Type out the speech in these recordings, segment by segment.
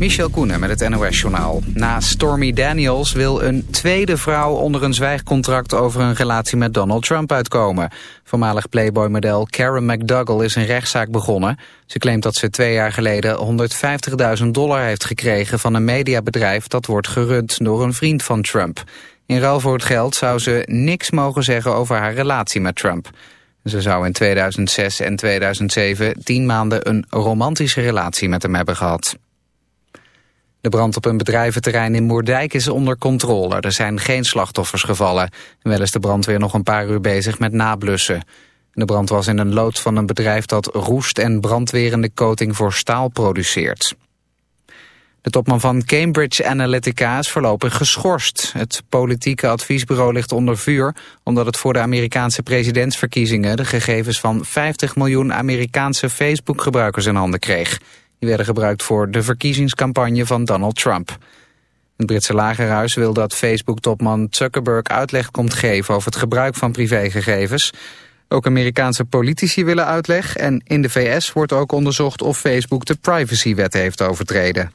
Michel Koenen met het NOS-journaal. Na Stormy Daniels wil een tweede vrouw onder een zwijgcontract over een relatie met Donald Trump uitkomen. Voormalig Playboy-model Karen McDougall is een rechtszaak begonnen. Ze claimt dat ze twee jaar geleden 150.000 dollar heeft gekregen van een mediabedrijf dat wordt gerund door een vriend van Trump. In ruil voor het geld zou ze niks mogen zeggen over haar relatie met Trump. Ze zou in 2006 en 2007 tien maanden een romantische relatie met hem hebben gehad. De brand op een bedrijventerrein in Moerdijk is onder controle. Er zijn geen slachtoffers gevallen. Wel is de brandweer nog een paar uur bezig met nablussen. De brand was in een lood van een bedrijf dat roest en brandwerende coating voor staal produceert. De topman van Cambridge Analytica is voorlopig geschorst. Het politieke adviesbureau ligt onder vuur... omdat het voor de Amerikaanse presidentsverkiezingen... de gegevens van 50 miljoen Amerikaanse Facebook-gebruikers in handen kreeg. Die werden gebruikt voor de verkiezingscampagne van Donald Trump. Het Britse lagerhuis wil dat Facebook-topman Zuckerberg uitleg komt geven over het gebruik van privégegevens. Ook Amerikaanse politici willen uitleg en in de VS wordt ook onderzocht of Facebook de privacywet heeft overtreden.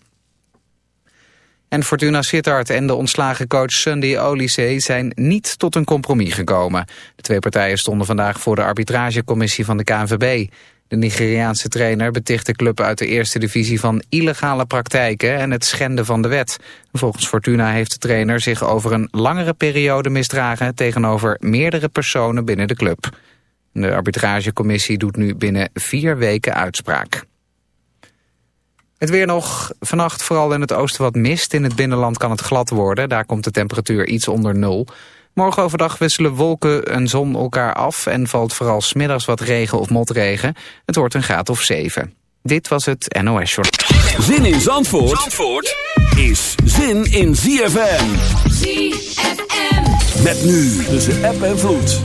En Fortuna Sittard en de ontslagen coach Sunday Olise zijn niet tot een compromis gekomen. De twee partijen stonden vandaag voor de arbitragecommissie van de KNVB. De Nigeriaanse trainer beticht de club uit de eerste divisie van illegale praktijken en het schenden van de wet. Volgens Fortuna heeft de trainer zich over een langere periode misdragen tegenover meerdere personen binnen de club. De arbitragecommissie doet nu binnen vier weken uitspraak. Het weer nog. Vannacht vooral in het oosten wat mist. In het binnenland kan het glad worden. Daar komt de temperatuur iets onder nul. Morgen overdag wisselen wolken en zon elkaar af... en valt vooral smiddags wat regen of motregen. Het wordt een graad of 7. Dit was het NOS Short. Zin in Zandvoort, Zandvoort is zin in ZFM. ZFM. Met nu tussen app en vloed.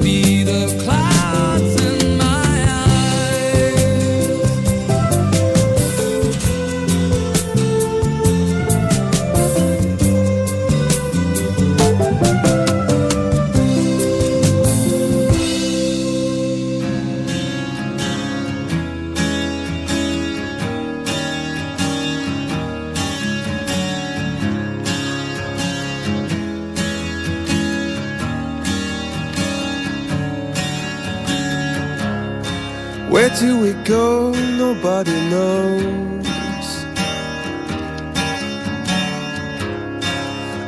be the cloud.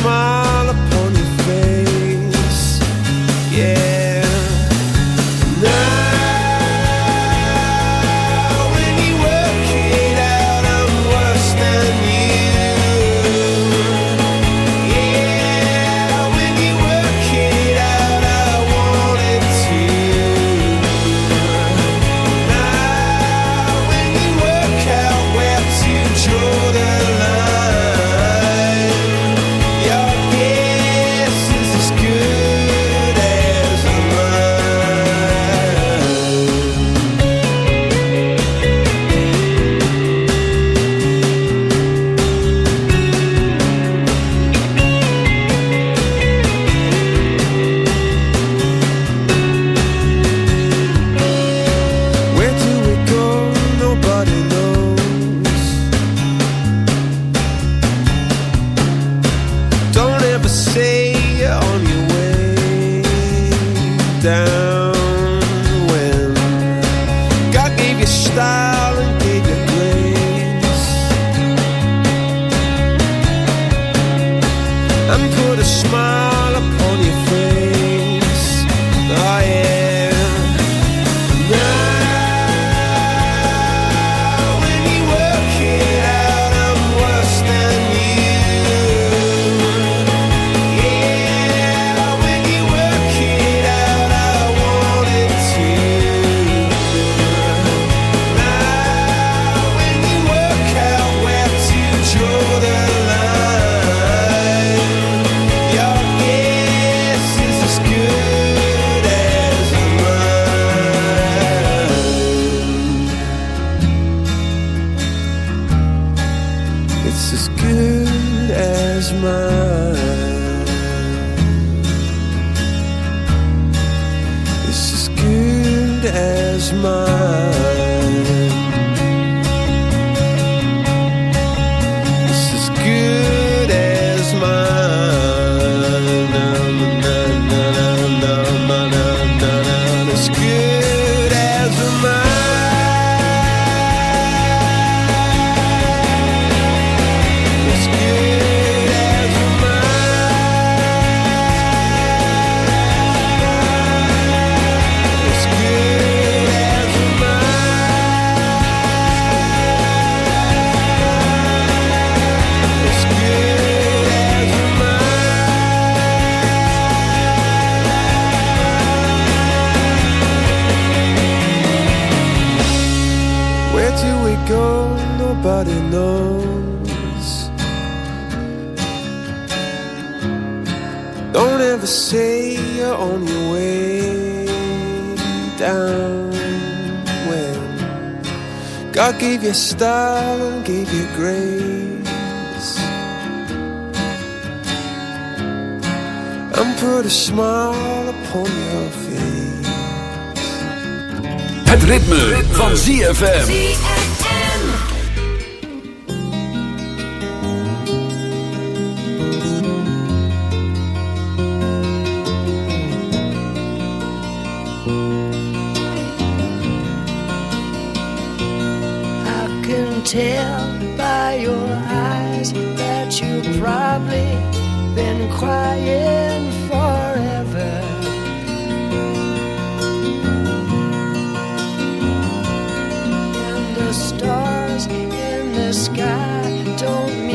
smile. smile you style and gave you grace And put a smile upon your face Het ritme, ritme. van ZFM. crying forever. And the stars in the sky don't.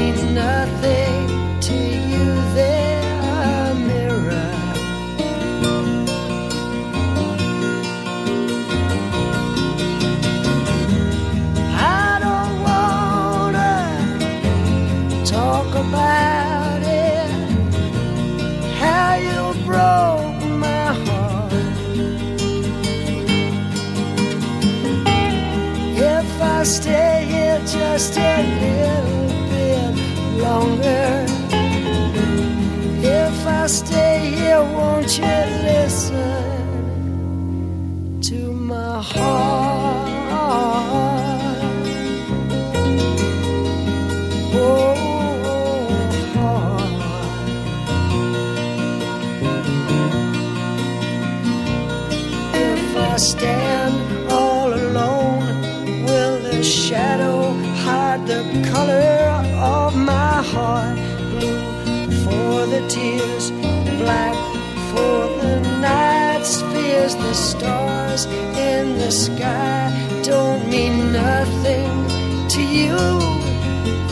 stars in the sky don't mean nothing to you.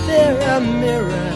They're a mirror.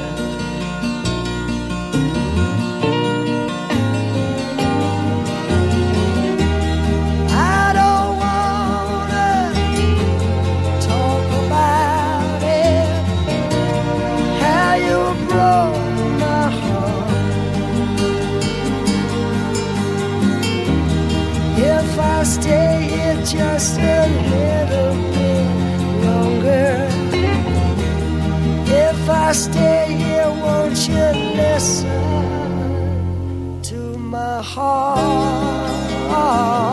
heart. Ah, ah,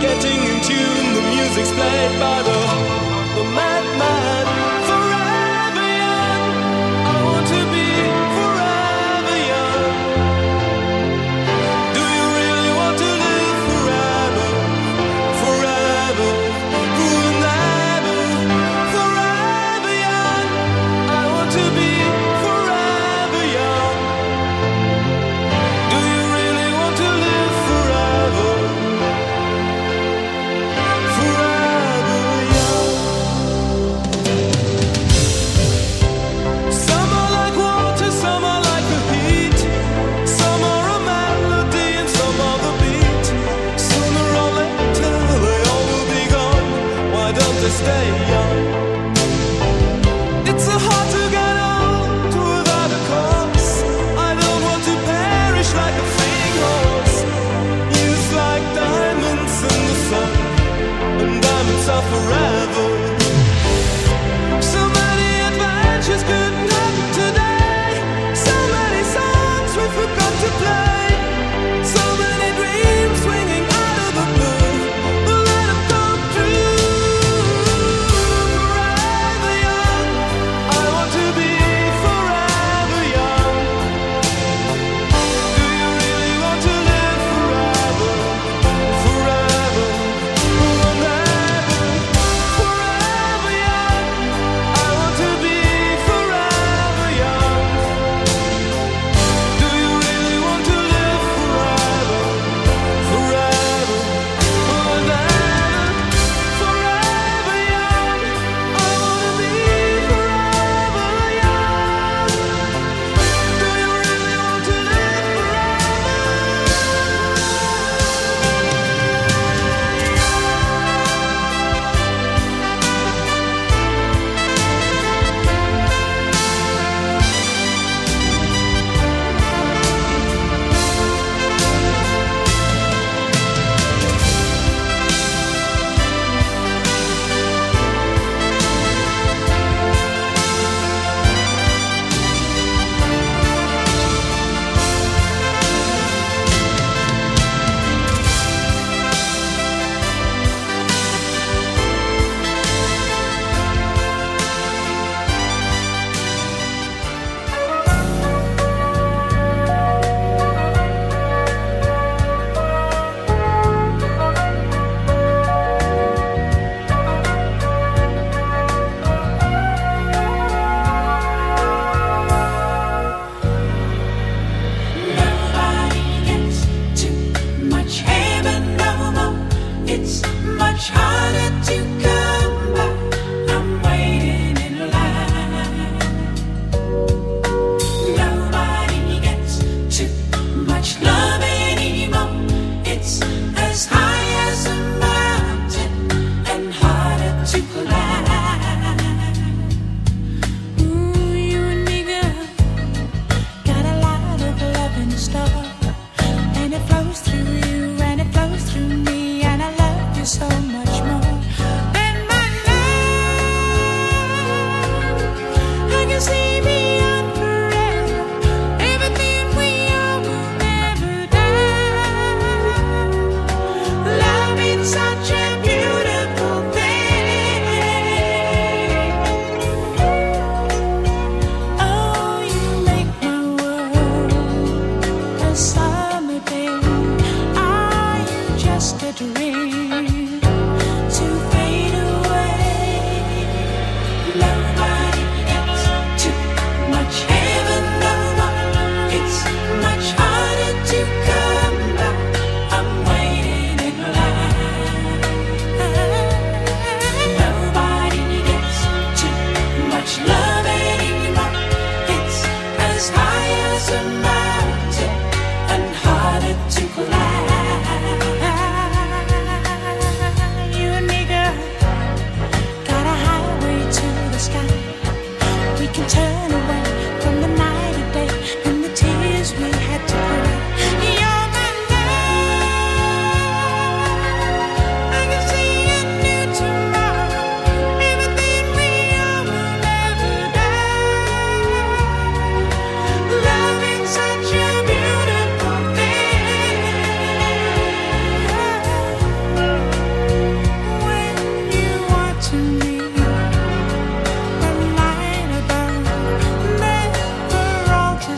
Getting in tune, the music's played by the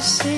see.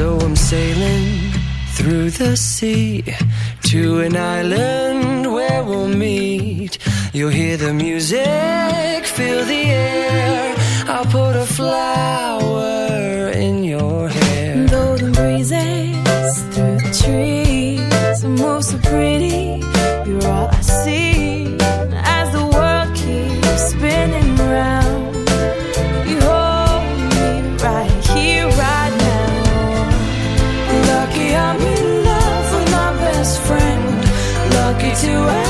So I'm sailing through the sea to an island where we'll meet. You'll hear the music, feel the air. I'll put a flower in your hair. the breezes through the trees, move so pretty. to us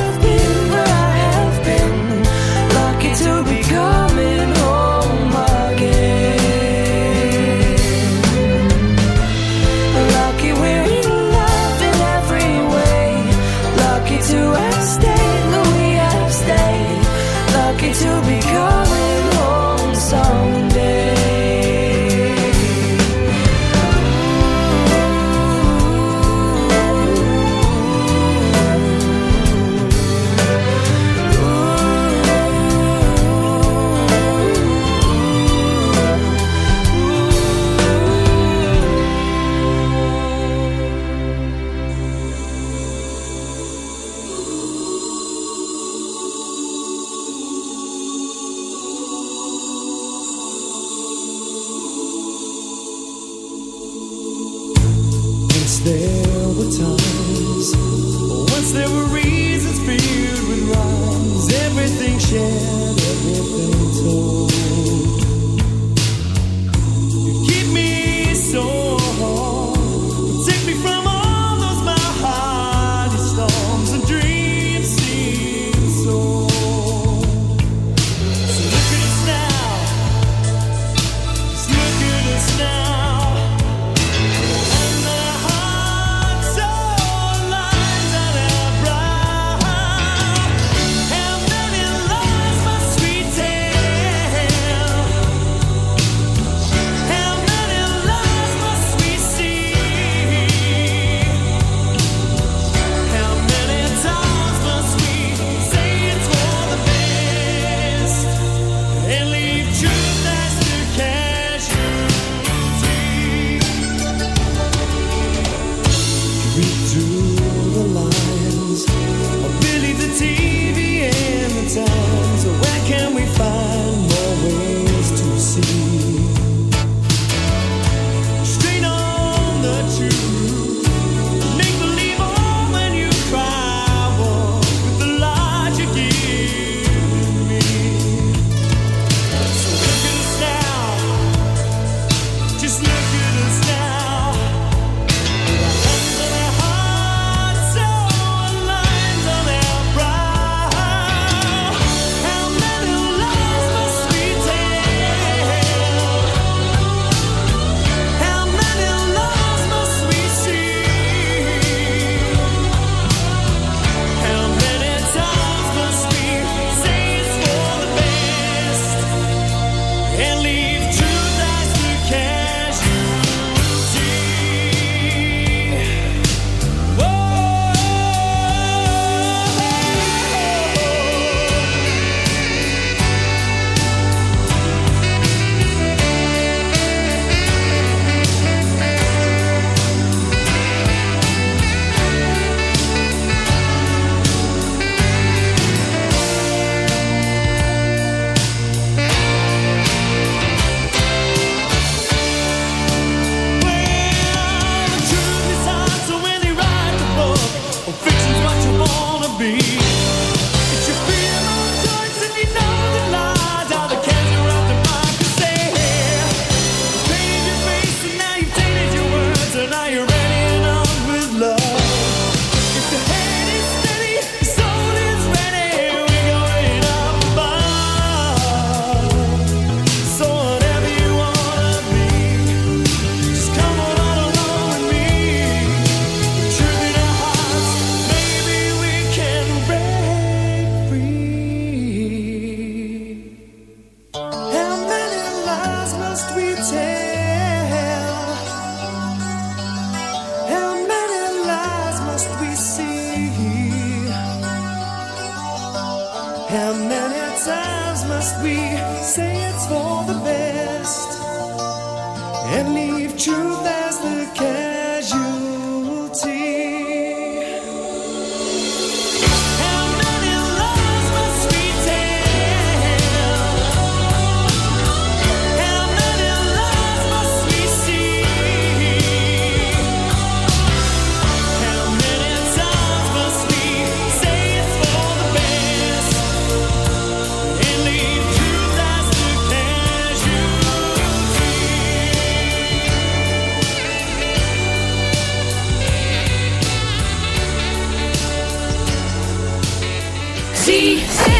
See.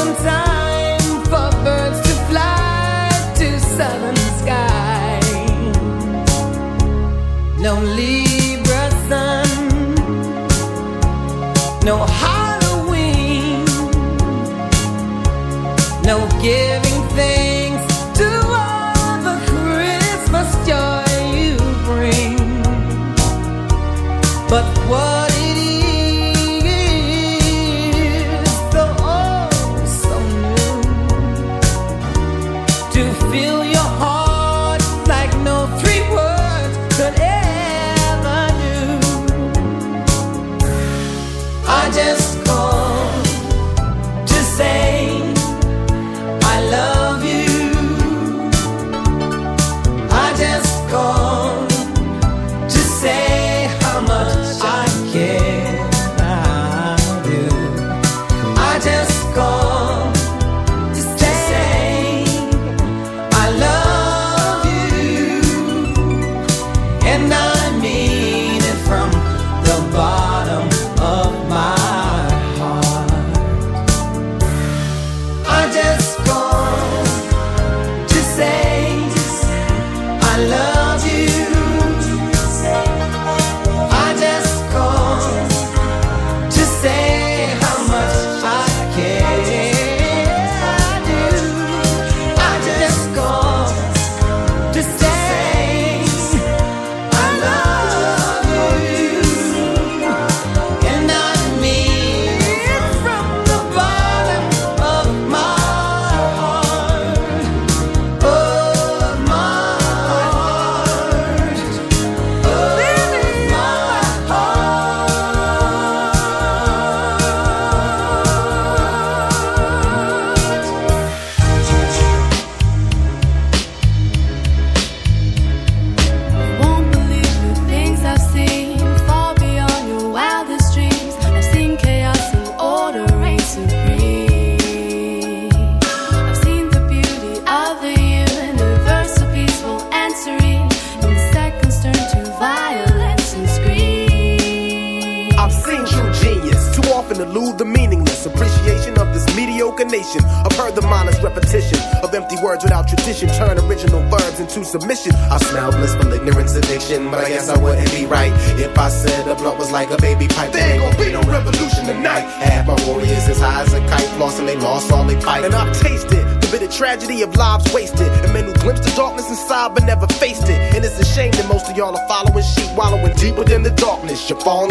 your phone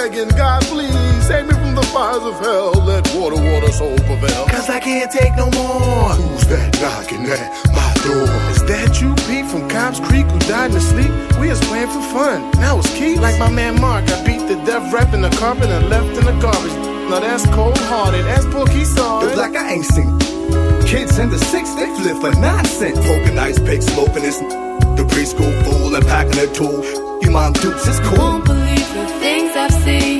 begging God, please save me from the fires of hell. Let water, water, soul prevail. Cause I can't take no more. Who's that knocking at my door? Is that you, Pete, from Cops Creek, who died in his sleep? We was playing for fun. Now it's Keith. Like my man Mark, I beat the death rap in the carpet and left in the garbage. Now that's cold hearted. That's Porky Saw. Look like I ain't seen. Kids in the six, they flip for nonsense. Poking ice picks, smoking this. The preschool fool and packing a tool. You mom dukes, it's cool. Won't believe the thing. I've seen.